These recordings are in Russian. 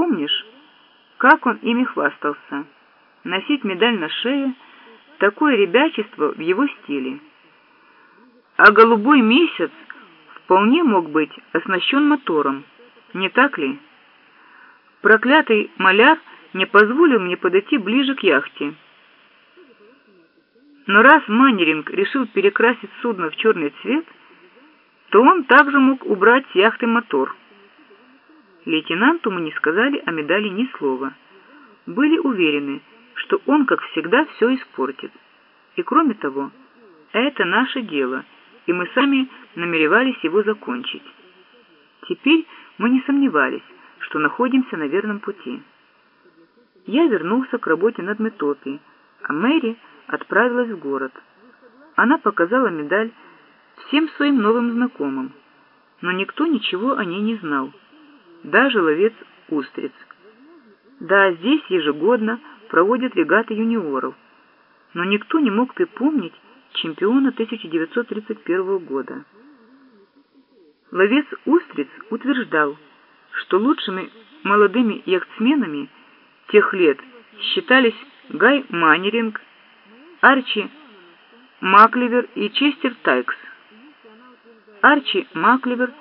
Помнишь, как он ими хвастался? Носить медаль на шее — такое ребячество в его стиле. А голубой месяц вполне мог быть оснащен мотором, не так ли? Проклятый маляр не позволил мне подойти ближе к яхте. Но раз Маннеринг решил перекрасить судно в черный цвет, то он также мог убрать с яхты мотор. Лейтенанту мы не сказали о медали ни слова. Были уверены, что он, как всегда, все испортит. И кроме того, это наше дело, и мы сами намеревались его закончить. Теперь мы не сомневались, что находимся на верном пути. Я вернулся к работе над Метопией, а Мэри отправилась в город. Она показала медаль всем своим новым знакомым, но никто ничего о ней не знал, даже ловец устриц. Да, здесь ежегодно проводят регаты юниоров, но никто не мог припомнить чемпиона 1931 года. Ловец устриц утверждал, что лучшими молодыми яхтсменами тех лет считались Гай Маннеринг, Арчи Макливер и Честер Тайкс. Арчи Макливер,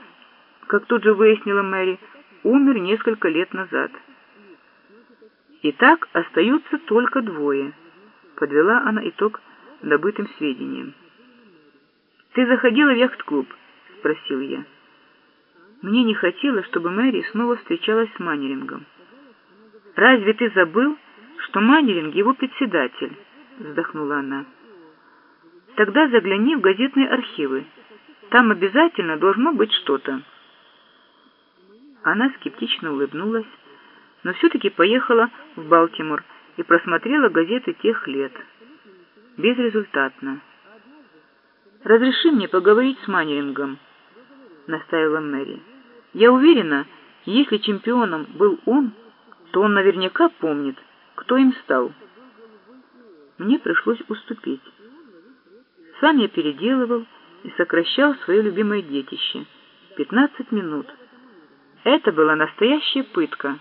как тут же выяснила Мэри, умер несколько лет назад. Итак, остаются только двое. Подвела она итог добытым сведениям. «Ты заходила в яхт-клуб?» — спросил я. Мне не хотелось, чтобы Мэри снова встречалась с Маннерингом. «Разве ты забыл, что Маннеринг его председатель?» — вздохнула она. «Тогда загляни в газетные архивы. Там обязательно должно быть что-то». Она скептично улыбнулась, но все-таки поехала в Балтимор и просмотрела газеты тех лет. Безрезультатно. «Разреши мне поговорить с Маннерингом», — настаивала Мэри. «Я уверена, если чемпионом был он, то он наверняка помнит, кто им стал». Мне пришлось уступить. Сам я переделывал и сокращал свое любимое детище. Пятнадцать минут. Это была настоящая пытка.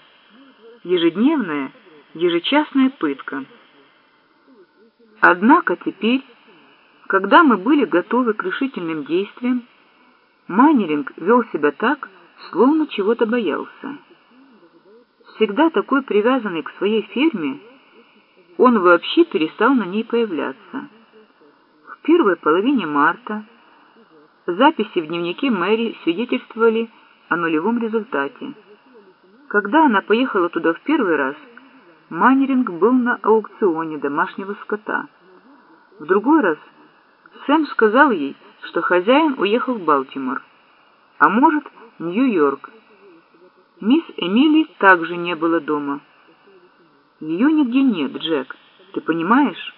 Ежедневная, ежечасная пытка. Однако теперь, когда мы были готовы к решительным действиям, Маннеринг вел себя так, словно чего-то боялся. Всегда такой привязанный к своей ферме, он вообще перестал на ней появляться. В первой половине марта записи в дневнике Мэри свидетельствовали о нулевом результате. Когда она поехала туда в первый раз, Маннеринг был на аукционе домашнего скота. В другой раз Сэм сказал ей, что хозяин уехал в Балтимор, а может, Нью-Йорк. Мисс Эмили также не было дома. Ее нигде нет, Джек, ты понимаешь?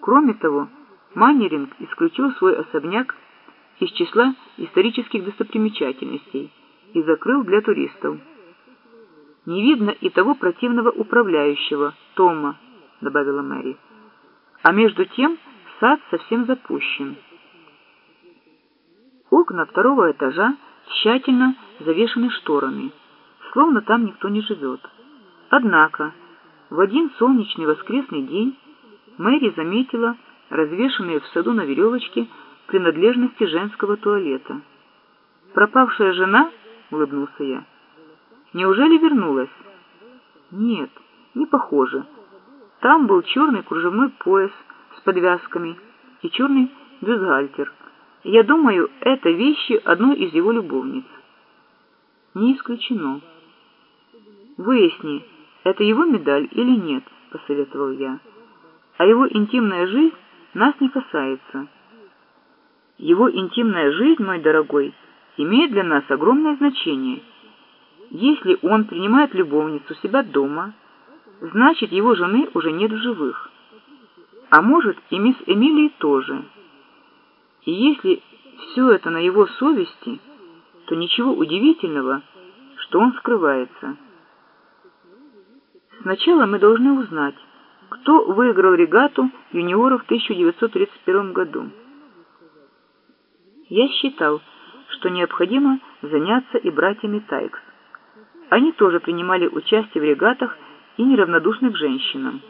Кроме того, Маннеринг исключил свой особняк из числа исторических достопримечательностей и закрыл для туристов. «Не видно и того противного управляющего, Тома», — добавила Мэри. «А между тем сад совсем запущен». Окна второго этажа тщательно завешены шторами, словно там никто не живет. Однако в один солнечный воскресный день Мэри заметила развешанные в саду на веревочке принадлежности женского туалета. «Пропавшая жена?» — улыбнулся я. Неужели вернулась? Нет, не похоже. Там был черный кружевной пояс с подвязками и черный бюстгальтер. Я думаю, это вещи одной из его любовниц. Не исключено. Выясни, это его медаль или нет, посоветовал я. А его интимная жизнь нас не касается. Его интимная жизнь, мой дорогой, имеет для нас огромное значение – если он принимает любовницу себя дома, значит, его жены уже нет в живых. А может, и мисс Эмилии тоже. И если все это на его совести, то ничего удивительного, что он скрывается. Сначала мы должны узнать, кто выиграл регату юниоров в 1931 году. Я считал, что необходимо заняться и братьями Тайкс. Они тоже принимали участие в регатах и неравнодушны к женщинам.